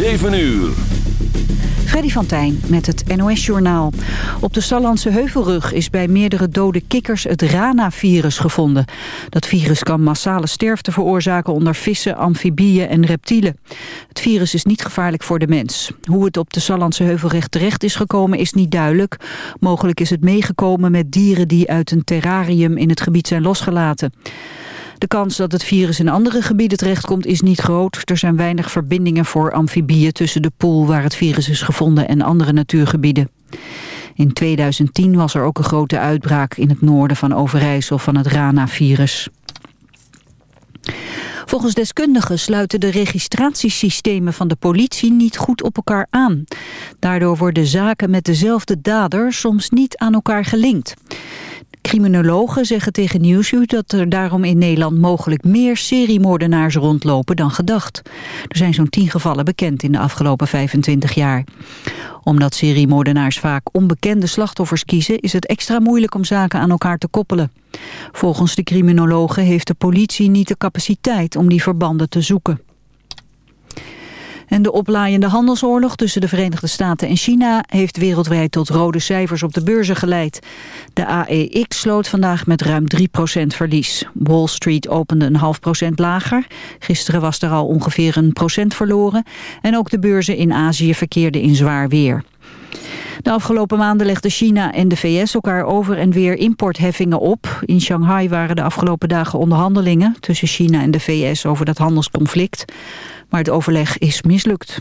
7 uur. Freddy van Tijn met het NOS-journaal. Op de Sallandse Heuvelrug is bij meerdere dode kikkers het Rana-virus gevonden. Dat virus kan massale sterfte veroorzaken onder vissen, amfibieën en reptielen. Het virus is niet gevaarlijk voor de mens. Hoe het op de Sallandse Heuvelrug terecht is gekomen is niet duidelijk. Mogelijk is het meegekomen met dieren die uit een terrarium in het gebied zijn losgelaten. De kans dat het virus in andere gebieden terechtkomt is niet groot. Er zijn weinig verbindingen voor amfibieën tussen de pool waar het virus is gevonden en andere natuurgebieden. In 2010 was er ook een grote uitbraak in het noorden van Overijssel van het Rana-virus. Volgens deskundigen sluiten de registratiesystemen van de politie niet goed op elkaar aan. Daardoor worden zaken met dezelfde dader soms niet aan elkaar gelinkt. Criminologen zeggen tegen Newsweek dat er daarom in Nederland mogelijk meer seriemoordenaars rondlopen dan gedacht. Er zijn zo'n tien gevallen bekend in de afgelopen 25 jaar. Omdat seriemoordenaars vaak onbekende slachtoffers kiezen is het extra moeilijk om zaken aan elkaar te koppelen. Volgens de criminologen heeft de politie niet de capaciteit om die verbanden te zoeken. En de oplaaiende handelsoorlog tussen de Verenigde Staten en China... heeft wereldwijd tot rode cijfers op de beurzen geleid. De AEX sloot vandaag met ruim 3% verlies. Wall Street opende een half procent lager. Gisteren was er al ongeveer een procent verloren. En ook de beurzen in Azië verkeerden in zwaar weer. De afgelopen maanden legden China en de VS elkaar over en weer importheffingen op. In Shanghai waren de afgelopen dagen onderhandelingen tussen China en de VS over dat handelsconflict. Maar het overleg is mislukt.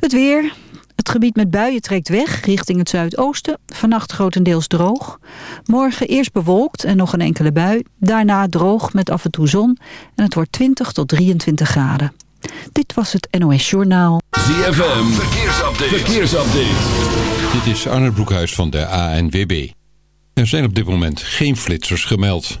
Het weer. Het gebied met buien trekt weg richting het zuidoosten. Vannacht grotendeels droog. Morgen eerst bewolkt en nog een enkele bui. Daarna droog met af en toe zon. En het wordt 20 tot 23 graden. Dit was het NOS Journaal. ZFM. Verkeersupdate. Verkeersupdate. Dit is Arne Broekhuis van de ANWB. Er zijn op dit moment geen flitsers gemeld.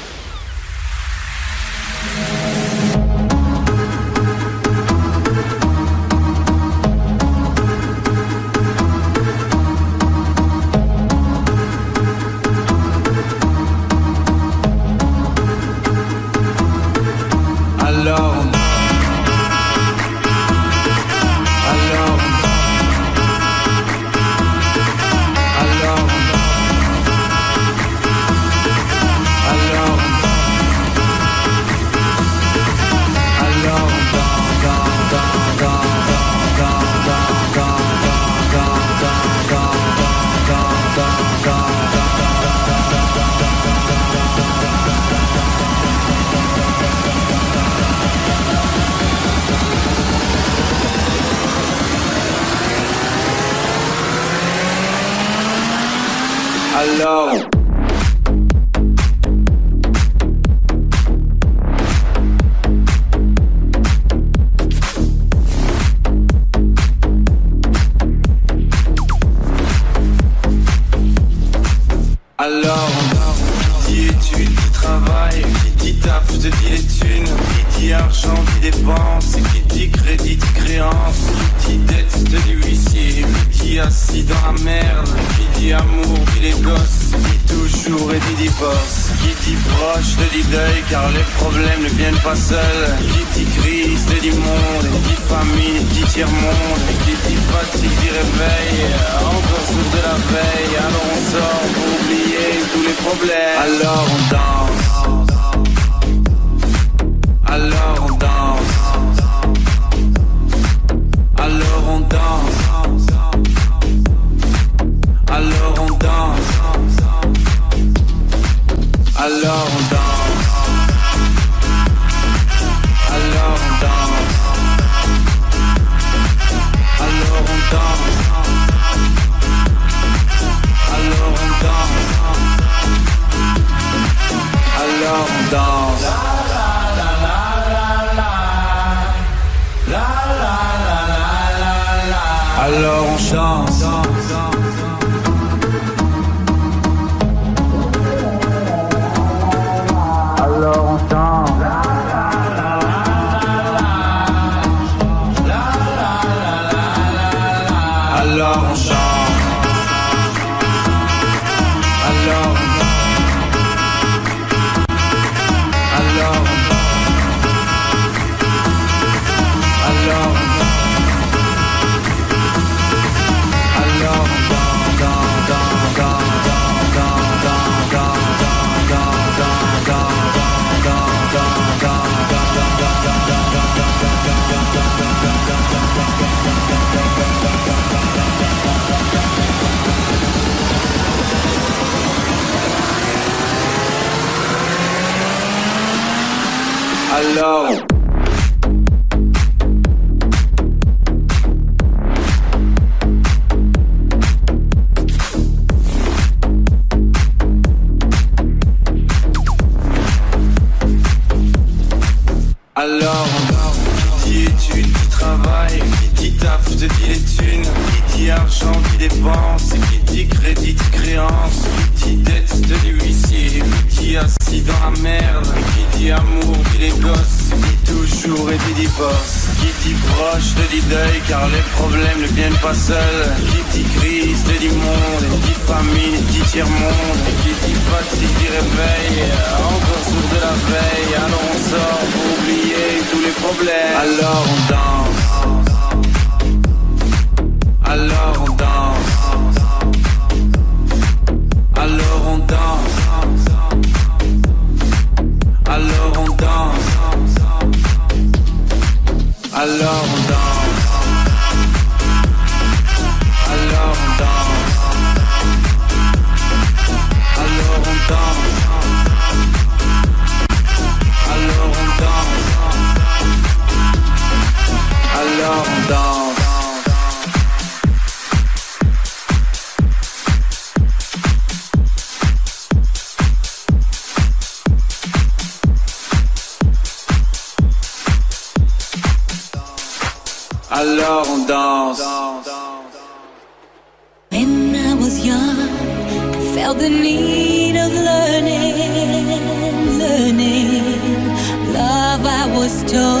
Alors, qui études, qui travaille, qui taf, te dis les thunes, qui dit argent, qui dépense, qui dit crédit, dit créance, qui dit dette, te dis huissier, qui dit assis dans la merde, qui dit amour, dit les gosses, qui dit toujours et dit divorce, qui dit proche, te dit deuil, car les problèmes ne viennent pas seuls, qui dit crise, te dit monde, qui dit famille, qui dit tiers-monde, qui dit fatigue, dit réveil, encore sourd de la veille, alors on sort pour oublier tous les problèmes, alors on danse. alors on danse. Alors on danse. Alors on danse. Alors on danse. Alors on danse. Alors on danse. Alors on danse. Danse. Alors on chante. Was young, I felt the need of learning, learning. Love, I was told,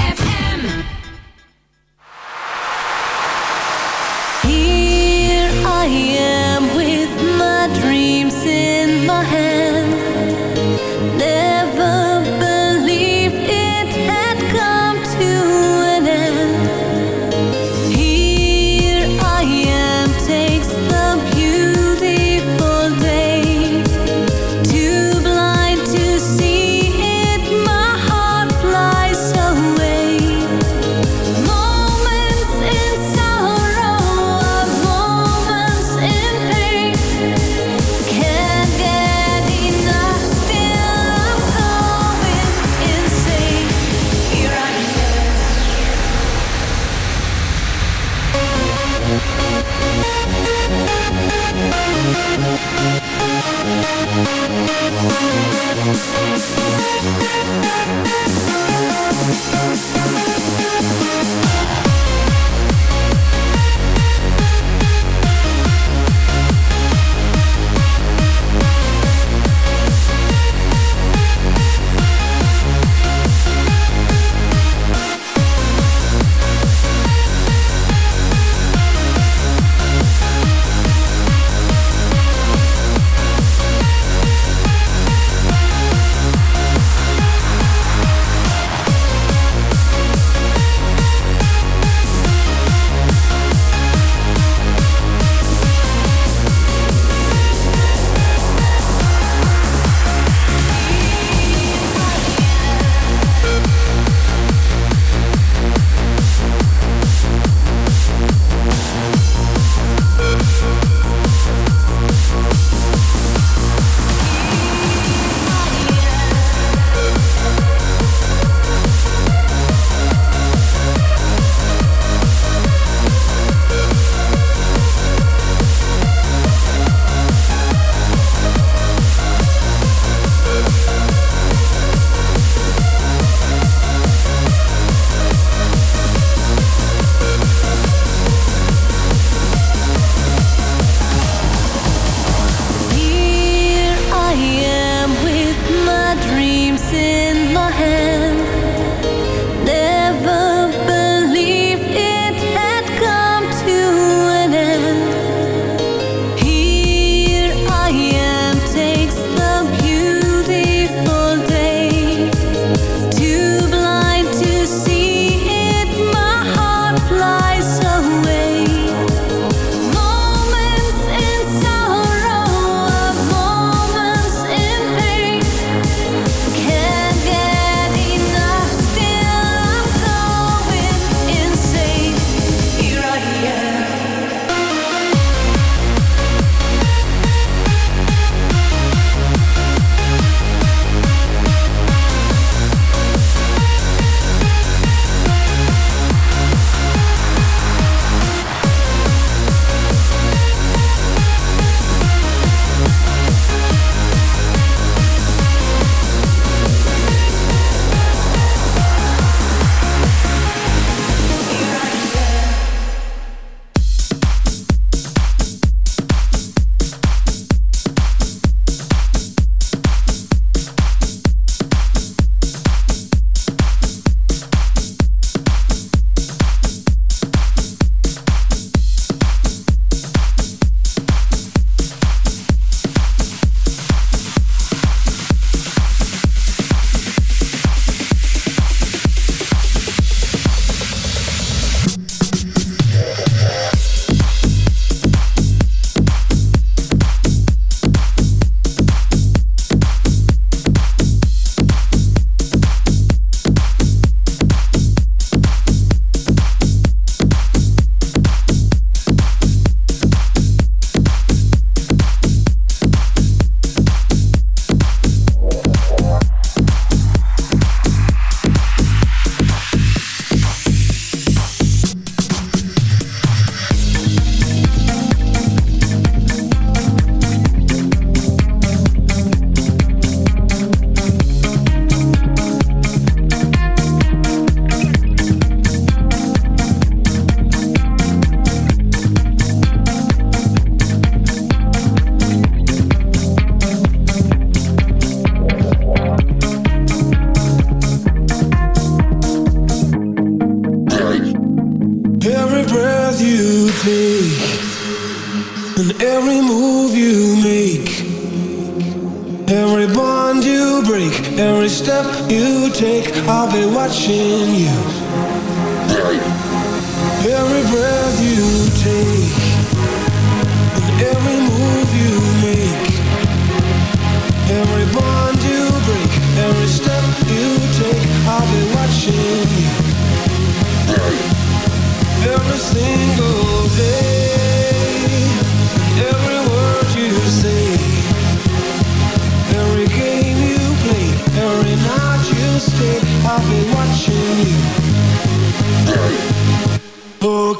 you take, I'll be watching you.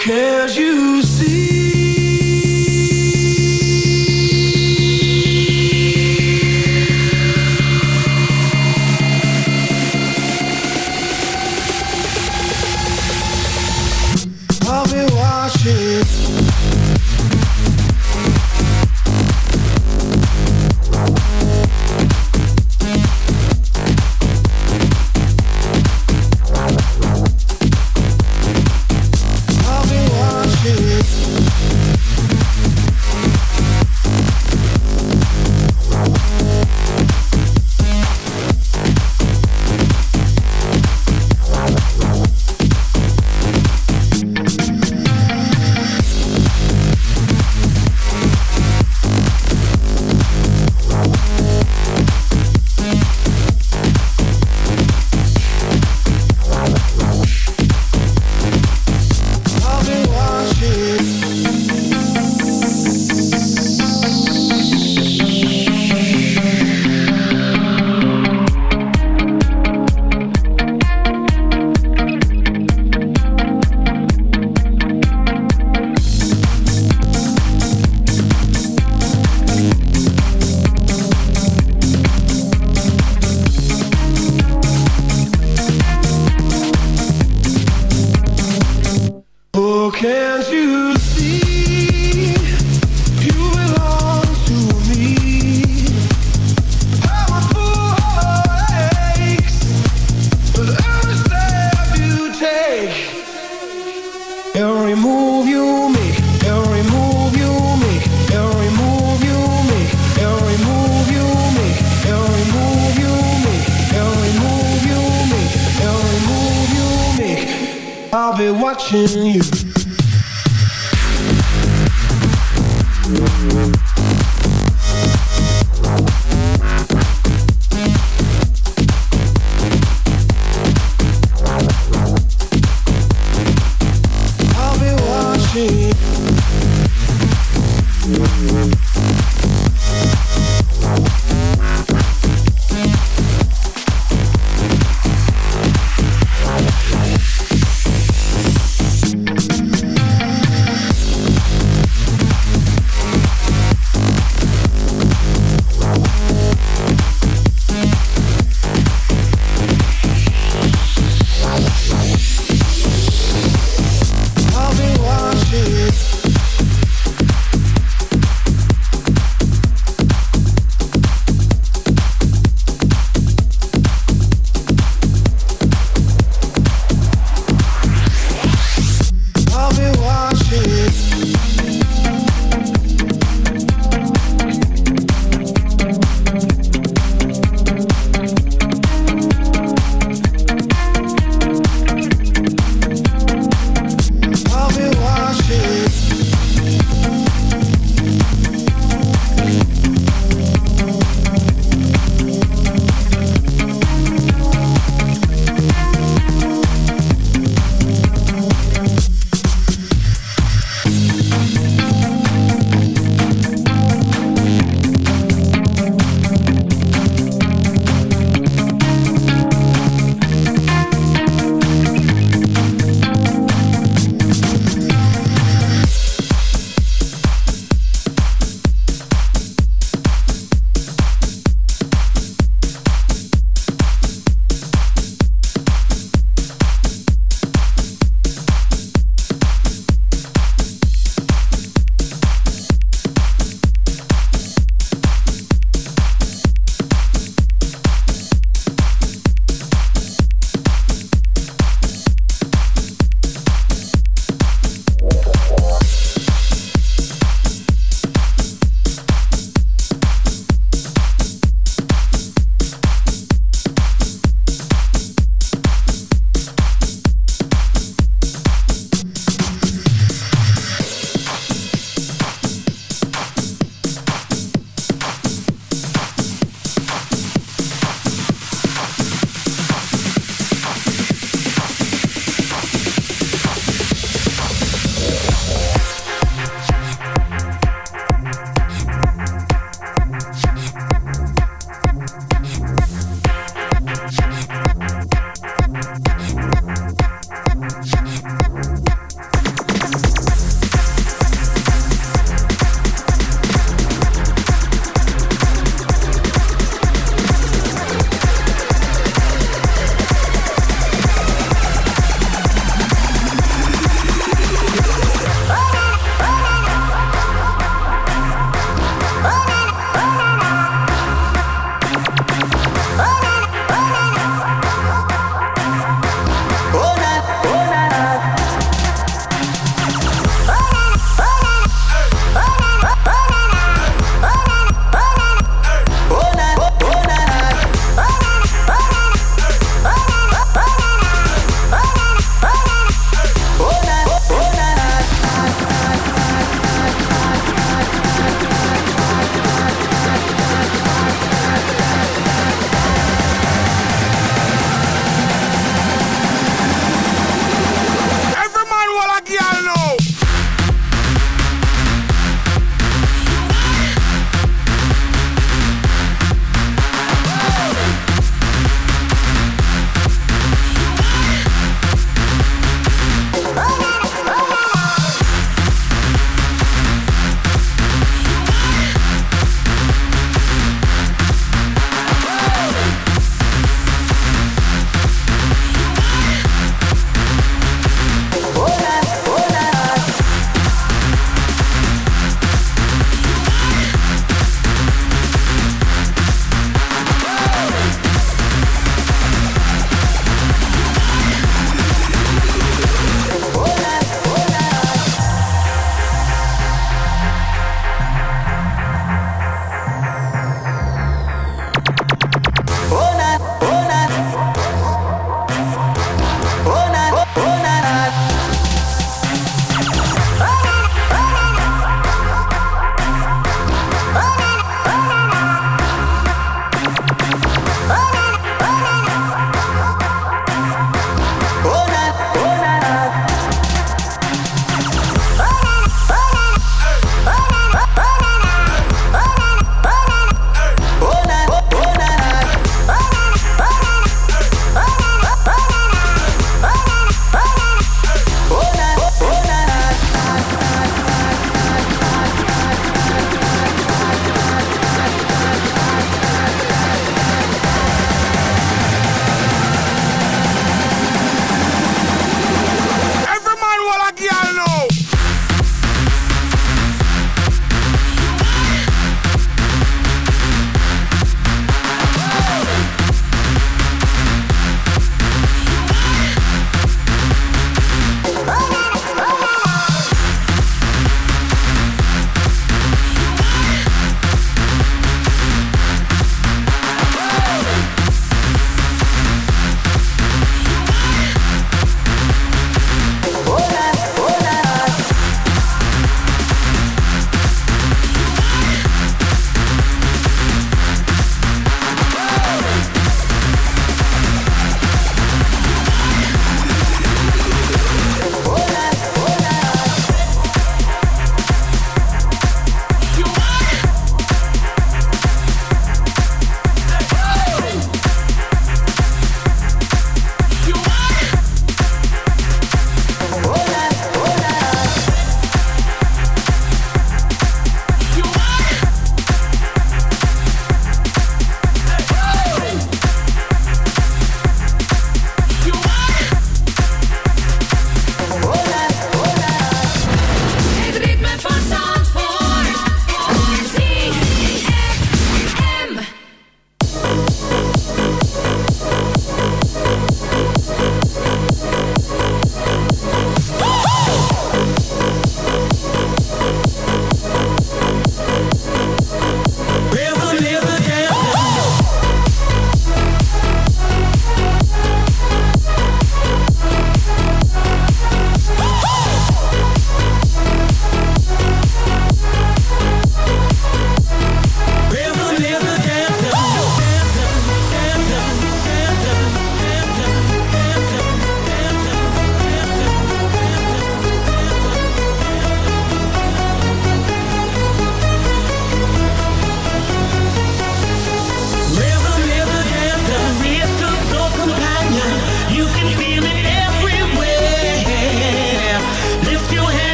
Cause you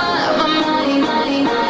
my, my, my, my, my.